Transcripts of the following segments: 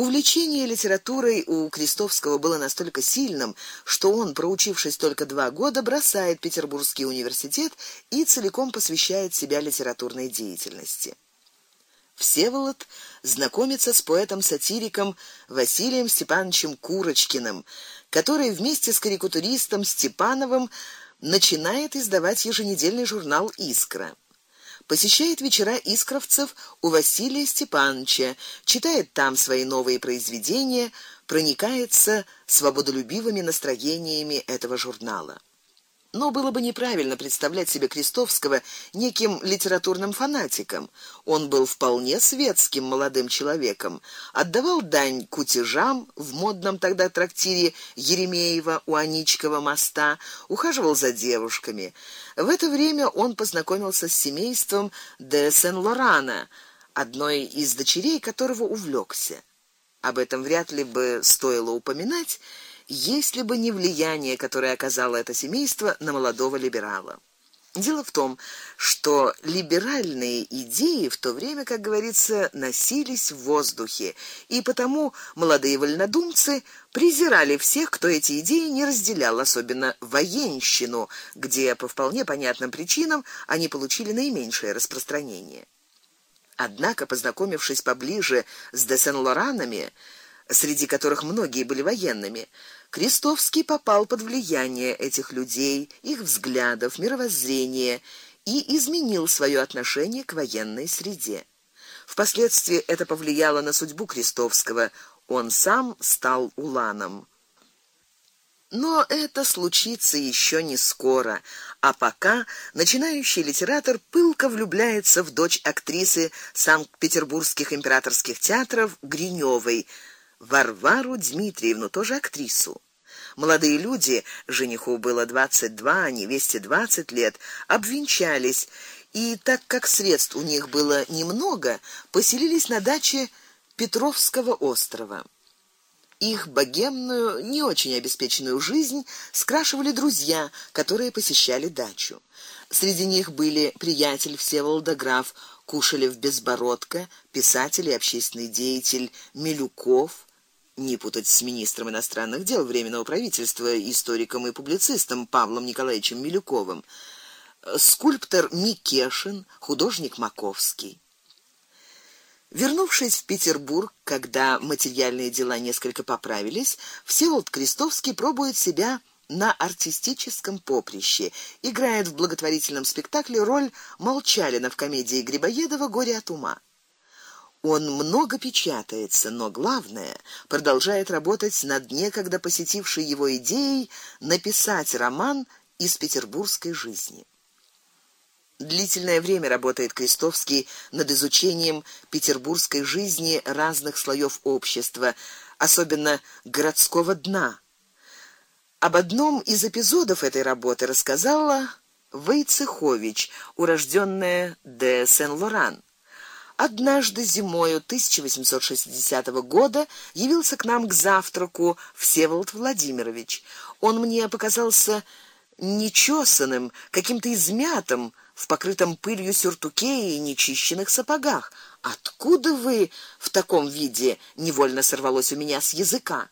Увлечение литературой у Крестовского было настолько сильным, что он, проучившись только два года, бросает Петербургский университет и целиком посвящает себя литературной деятельности. Всеволод знакомится с поэтом-сатириком Василием Степановичем Курочкиным, который вместе с карикатуристом Степановым начинает издавать еженедельный журнал Искра посещает вечера искровцев у Василия Степановича, читает там свои новые произведения, проникается свободолюбивыми настроениями этого журнала. Но было бы неправильно представлять себе Крестовского неким литературным фанатиком. Он был вполне светским молодым человеком, отдавал дань кутежам в модном тогда трактире Еремеева у Аничкова моста, ухаживал за девушками. В это время он познакомился с семейством де Сен-Лорана, одной из дочерей которого увлекся. Об этом вряд ли бы стоило упоминать, если бы не влияние, которое оказало это семейство на молодого либерала. Дело в том, что либеральные идеи в то время, как говорится, носились в воздухе, и потому молодые вольнодумцы презирали всех, кто эти идеи не разделял, особенно военщину, где по вполне понятным причинам они получили наименьшее распространение. Однако, познакомившись поближе с де Сен-Лоранами, среди которых многие были военными, Крестовский попал под влияние этих людей, их взглядов, мировоззрения и изменил свое отношение к военной среде. Впоследствии это повлияло на судьбу Крестовского. Он сам стал уланом. Но это случится еще не скоро, а пока начинающий литератор пылко влюбляется в дочь актрисы Санкт-Петербургских императорских театров Гринёвой Варвару Дмитриевну, тоже актрису. Молодые люди, жениху было двадцать два, а невесте двадцать лет, обвенчались, и так как средств у них было немного, поселились на даче Петровского острова. Их богемную, не очень обеспеченную жизнь скрашивали друзья, которые посещали дачу. Среди них были приятель Всеволода граф Кушелев Безбородко, писатель и общественный деятель Милюков, не путать с министром иностранных дел временного правительства, историком и публицистом Павлом Николаевичем Милюковым, скульптор Микешин, художник Маковский. Вернувшись в Петербург, когда материальные дела несколько поправились, Всеволод Крестовский пробует себя на артистическом поприще, играет в благотворительном спектакле роль Молчалина в комедии Грибоедова Горе от ума. Он много печатается, но главное, продолжает работать над некогда посетившей его идеей написать роман из петербургской жизни. Длительное время работает Крестовский над изучением петербургской жизни разных слоев общества, особенно городского дна. Об одном из эпизодов этой работы рассказала Войцехович, урожденная де Сен-Лоран. Однажды зимою 1860 года явился к нам к завтраку Всеволод Владимирович. Он мне показался нечесанным, каким-то измятым, в покрытом пылью сюртуке и нечищенных сапогах. Откуда вы в таком виде? невольно сорвалось у меня с языка.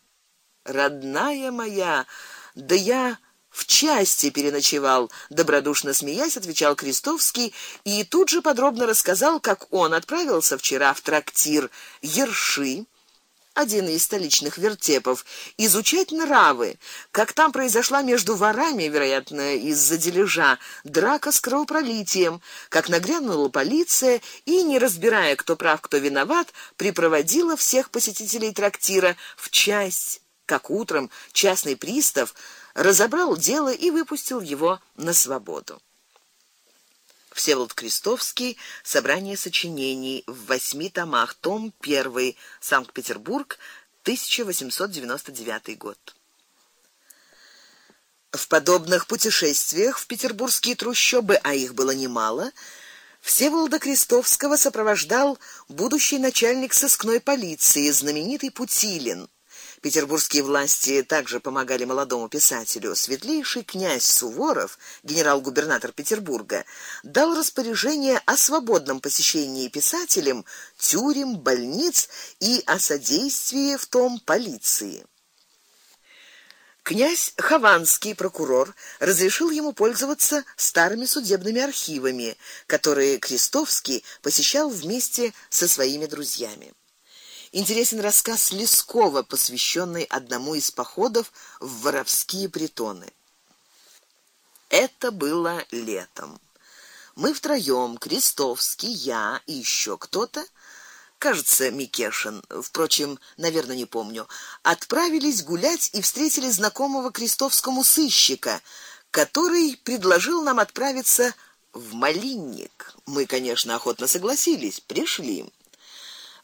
Родная моя, да я в части переночевал, добродушно смеясь, отвечал Крестовский и тут же подробно рассказал, как он отправился вчера в трактир Ерши, один из столичных вертепов, изучать нравы, как там произошла между ворами, вероятно, из-за дележа, драка с кровопролитием, как нагрянула полиция и, не разбирая, кто прав, кто виноват, припроводила всех посетителей трактира в часть, как утром частный пристав разобрал дело и выпустил его на свободу. Всеволод Крестовский. Собрание сочинений в восьми томах. Том 1. Санкт-Петербург, 1899 год. В подобных путешествиях в петербургские трущобы, а их было немало, Всеволода Крестовского сопровождал будущий начальник сыскной полиции, знаменитый Путилин Петербургские власти также помогали молодому писателю. Светлейший князь Суворов, генерал-губернатор Петербурга, дал распоряжение о свободном посещении писателем тюрем, больниц и о содействии в том полиции. Князь Хованский прокурор разрешил ему пользоваться старыми судебными архивами, которые Крестовский посещал вместе со своими друзьями. Интересен рассказ Лескова, посвященный одному из походов в воровские притоны. Это было летом. Мы втроем, Крестовский, я и еще кто-то, кажется, Микешин, впрочем, наверное, не помню, отправились гулять и встретили знакомого крестовскому сыщика, который предложил нам отправиться в Малинник. Мы, конечно, охотно согласились, пришли.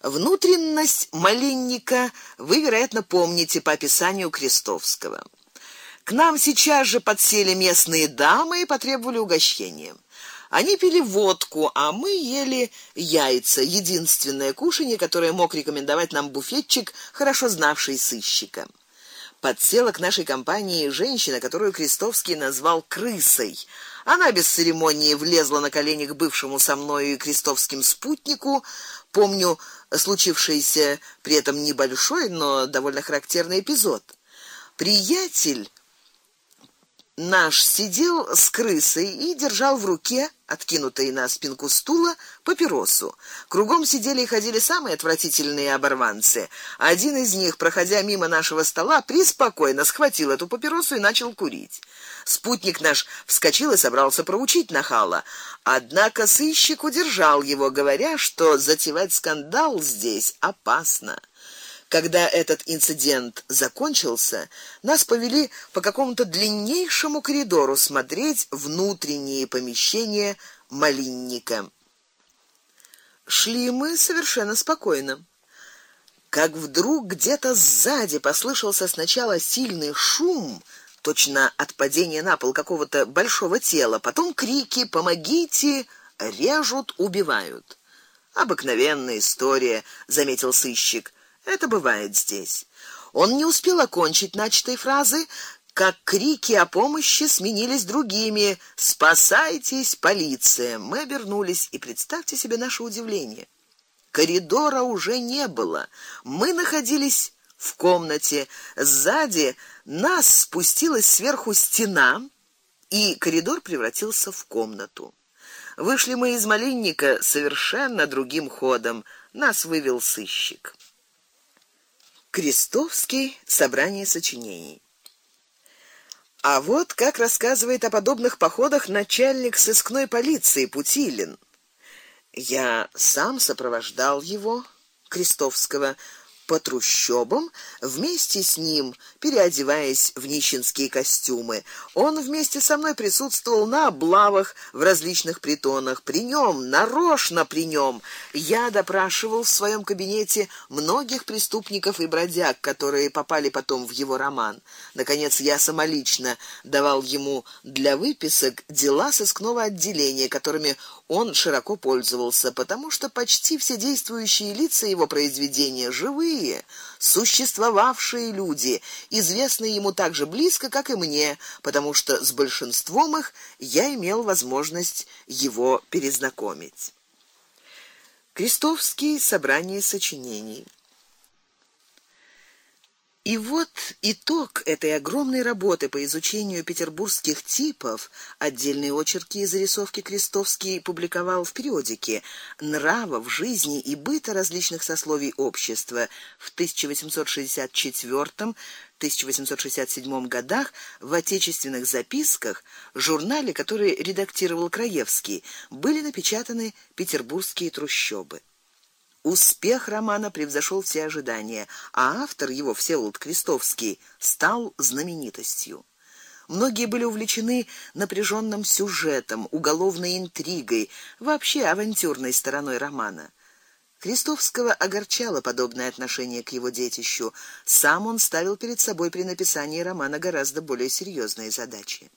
Внутренность Малинника вы, вероятно, помните по описанию Крестовского. К нам сейчас же подсели местные дамы и потребовали угощения. Они пили водку, а мы ели яйца, единственное кушанье, которое мог рекомендовать нам буфетчик, хорошо знавший сыщика. Подсела к нашей компании женщина, которую Крестовский назвал крысой. Она без церемонии влезла на колени к бывшему со мною и Крестовским спутнику. Помню случившийся при этом небольшой, но довольно характерный эпизод. Приятель наш сидел с крысой и держал в руке, откинутой на спинку стула, папиросу. Кругом сидели и ходили самые отвратительные оборванцы. Один из них, проходя мимо нашего стола, преспокойно схватил эту папиросу и начал курить. Спутник наш вскочил и собрался проучить нахала, однако сыщик удержал его, говоря, что затевать скандал здесь опасно. Когда этот инцидент закончился, нас повели по какому-то длиннейшему коридору смотреть внутренние помещения малинника. Шли мы совершенно спокойно. Как вдруг где-то сзади послышался сначала сильный шум, точно от падения на пол какого-то большого тела, потом крики: "Помогите! Режут, убивают!" Обыкновенная история, заметил сыщик. Это бывает здесь. Он не успел окончить начатой фразы, как крики о помощи сменились другими: "Спасайтесь, полиция!" Мы обернулись, и представьте себе наше удивление. Коридора уже не было. Мы находились в комнате. Сзади нас спустилась сверху стена, и коридор превратился в комнату. Вышли мы из малинника совершенно другим ходом. Нас вывел сыщик. Крестовский. Собрание сочинений. А вот как рассказывает о подобных походах начальник сыскной полиции Путилин. Я сам сопровождал его Крестовского по трущобам, вместе с ним, переодеваясь в нищенские костюмы. Он вместе со мной присутствовал на облавах в различных притонах. При нем, нарочно при нем, я допрашивал в своем кабинете многих преступников и бродяг, которые попали потом в его роман. Наконец, я самолично давал ему для выписок дела сыскного отделения, которыми он широко пользовался, потому что почти все действующие лица его произведения живые, существовавшие люди, известные ему так же близко, как и мне, потому что с большинством их я имел возможность его перезнакомить. Крестовский собрание сочинений. И вот итог этой огромной работы по изучению петербургских типов. Отдельные очерки и зарисовки Крестовский публиковал в периодике Нравов жизни и быта различных сословий общества в 1864-1867 годах в отечественных записках, журнале, который редактировал Краевский, были напечатаны Петербургские трущобы. Успех романа превзошел все ожидания, а автор его Всеволод Крестовский стал знаменитостью. Многие были увлечены напряженным сюжетом, уголовной интригой, вообще авантюрной стороной романа. Крестовского огорчало подобное отношение к его детищу. Сам он ставил перед собой при написании романа гораздо более серьезные задачи.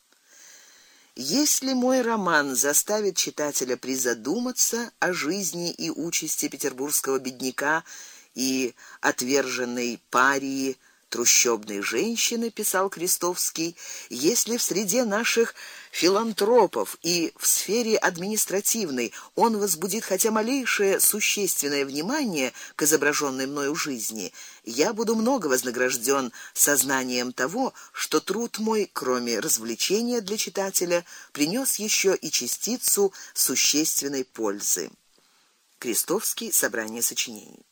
Если мой роман заставит читателя призадуматься о жизни и участи петербургского бедняка и отверженной парии трущобной женщины, писал Крестовский, если в среде наших филантропов и в сфере административной он возбудит хотя малейшее существенное внимание к изображенной мною жизни, я буду много вознагражден сознанием того, что труд мой, кроме развлечения для читателя, принес еще и частицу существенной пользы. Крестовский. Собрание сочинений.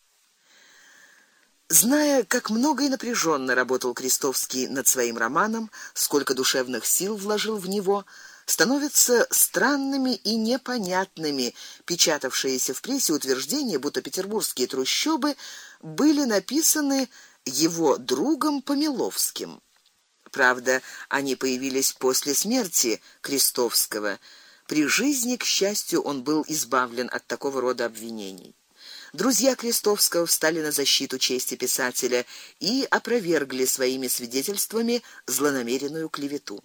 Зная, как много и напряженно работал Крестовский над своим романом, сколько душевных сил вложил в него, становятся странными и непонятными печатавшиеся в прессе утверждения, будто петербургские трущобы были написаны его другом Помиловским. Правда, они появились после смерти Крестовского. При жизни, к счастью, он был избавлен от такого рода обвинений. Друзья Крестовского встали на защиту чести писателя и опровергли своими свидетельствами злонамеренную клевету.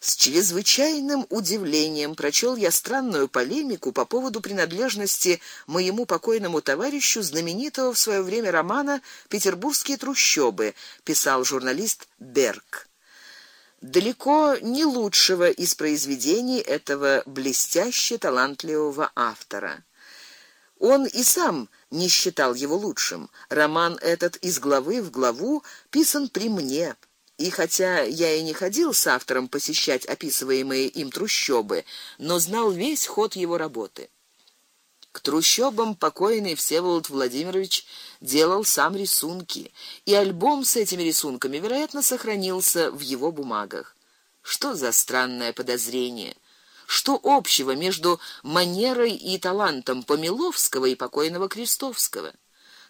С чрезвычайным удивлением прочел я странную полемику по поводу принадлежности моему покойному товарищу знаменитого в свое время романа Петербургские трущобы, писал журналист Берг. Далеко не лучшего из произведений этого блестяще талантливого автора. Он и сам не считал его лучшим. Роман этот из главы в главу писан при мне. И хотя я и не ходил с автором посещать описываемые им трущобы, но знал весь ход его работы. К трущобам покойный Всеволод Владимирович делал сам рисунки, и альбом с этими рисунками, вероятно, сохранился в его бумагах. Что за странное подозрение? Что общего между манерой и талантом Помиловского и покойного Крестовского?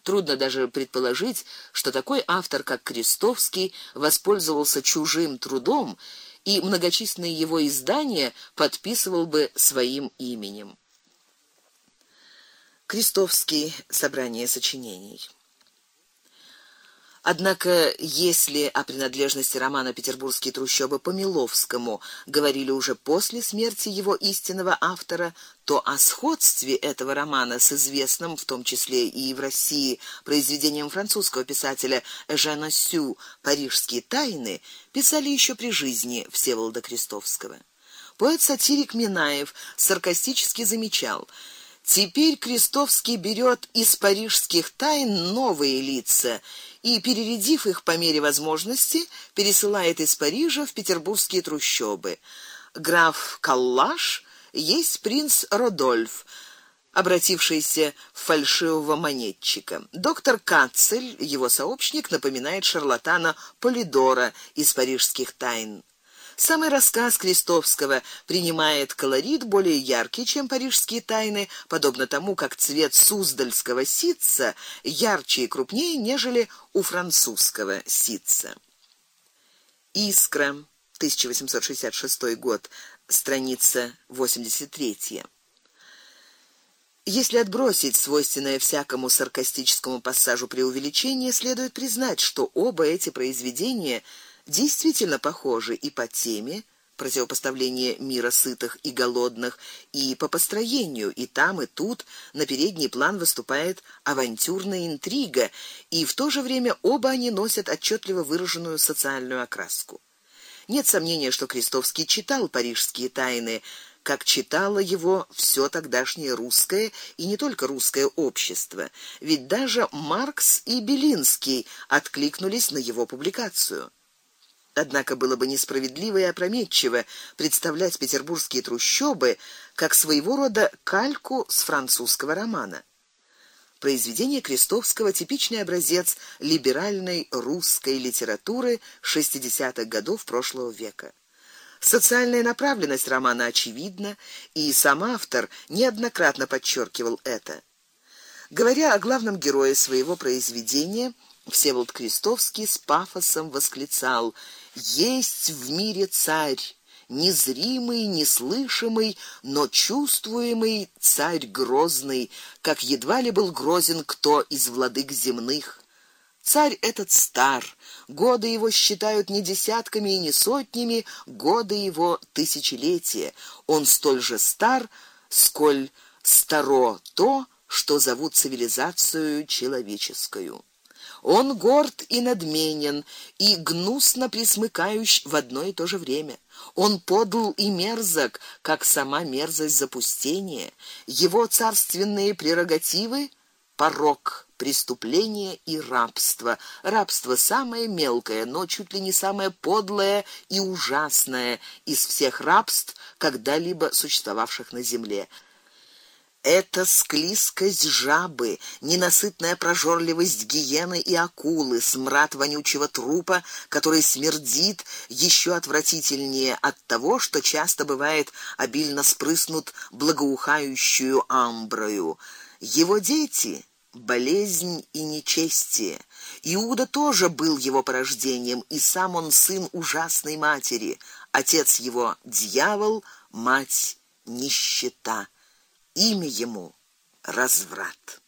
Трудно даже предположить, что такой автор, как Крестовский, воспользовался чужим трудом и многочисленные его издания подписывал бы своим именем. Крестовский. Собрание сочинений. Однако, если о принадлежности романа Петербургские трущобы Помиловскому говорили уже после смерти его истинного автора, то о сходстве этого романа с известным, в том числе и в России, произведением французского писателя Жана Сю Парижские тайны писали еще при жизни Всеволода Крестовского. Поэт-сатирик Минаев саркастически замечал: Теперь Крестовский берет из парижских тайн новые лица и перередив их по мере возможности, пересылает из Парижа в петербургские трущобы. Граф Каллаш есть принц Родольф, обратившийся в фальшивого монетчика. Доктор Кацель, его сообщник, напоминает шарлатана Полидора из парижских тайн. Самый рассказ Крестовского принимает колорит более яркий, чем парижские тайны, подобно тому, как цвет суздальского ситца ярче и крупнее, нежели у французского ситца. Искра, 1866 год, страница 83. Если отбросить свойственное всякому саркастическому пассажу преувеличение, следует признать, что оба эти произведения действительно похожи и по теме противопоставление мира сытых и голодных, и по построению, и там, и тут на передний план выступает авантюрная интрига, и в то же время оба они носят отчетливо выраженную социальную окраску. Нет сомнения, что Крестовский читал Парижские тайны, как читало его все тогдашнее русское и не только русское общество, ведь даже Маркс и Белинский откликнулись на его публикацию. Однако было бы несправедливо и опрометчиво представлять петербургские трущобы как своего рода кальку с французского романа. Произведение Крестовского типичный образец либеральной русской литературы 60-х годов прошлого века. Социальная направленность романа очевидна, и сам автор неоднократно подчеркивал это. Говоря о главном герое своего произведения, Всеволод Крестовский с пафосом восклицал: есть в мире царь, незримый, неслышимый, но чувствуемый царь грозный, как едва ли был грозен кто из владык земных. Царь этот стар, годы его считают не десятками и не сотнями, годы его тысячелетия. Он столь же стар, сколь старо то, что зовут цивилизацию человеческую. Он горд и надменен, и гнусно присмыкающ в одно и то же время. Он подл и мерзок, как сама мерзость запустения. Его царственные прерогативы порок, преступление и рабство. Рабство самое мелкое, но чуть ли не самое подлое и ужасное из всех рабств, когда-либо существовавших на земле. Это склизкость жабы, ненасытная прожорливость гиены и акулы, смрад вонючего трупа, который смердит еще отвратительнее от того, что часто бывает обильно спрыснут благоухающую амброю. Его дети болезнь и нечестие. Иуда тоже был его порождением, и сам он сын ужасной матери. Отец его дьявол, мать нищета имя ему разврат.